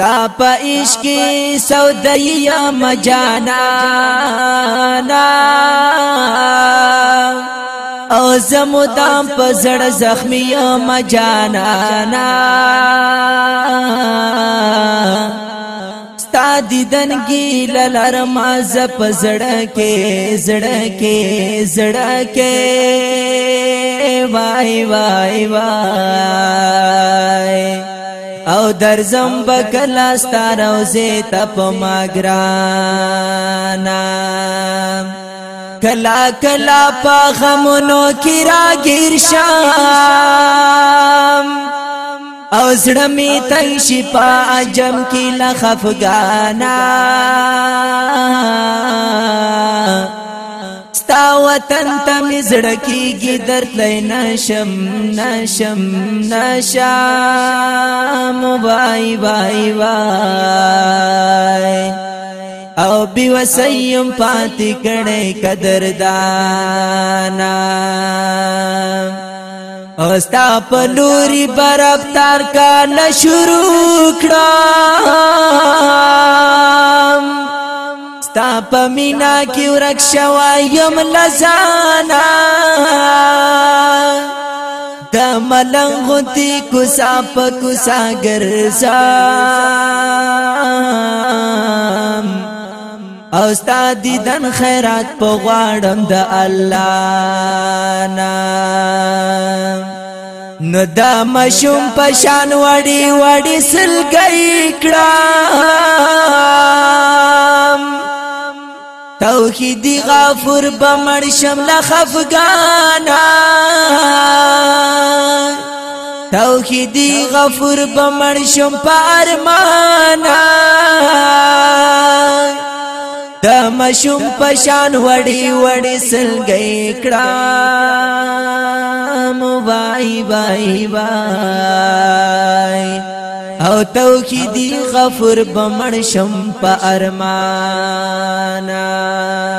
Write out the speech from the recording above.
تا په عشق سودای ام جانا نا او زمودام په زړه زخمی ام جانا نا ستا دیدن کی لالرم از په زړه کې زړه کې زړه کې وای وای وای او درزم بکلا ستار او زه تپ ماګرانا کلا کلا پا غمونو کی را گیر شام او زڑمی تنشی پا عجم کی لخفگانا دا وطن ته مزړه کیږي درد لینا شم نشم نشم بای بای بای او بي وسيم پاتې کړي قدردانا استا په لوري برابر کار نه شروع کړه پمینا کی ورک شوایم لزانا د ملنګ تی کوسا په کوسا ګرځم او استاد دیدن خیرات په غواړم د الله نام نو دا مشوم پشان وړي وړي سلګي کړه کې دی غافر بمړ شمله خفګانا توحیدی غفور بمړ شم پارمانا د مشم پشان وړي وړي سلګي کړه موای بای بای او توحیدی غفور بمړ شم په ارمانا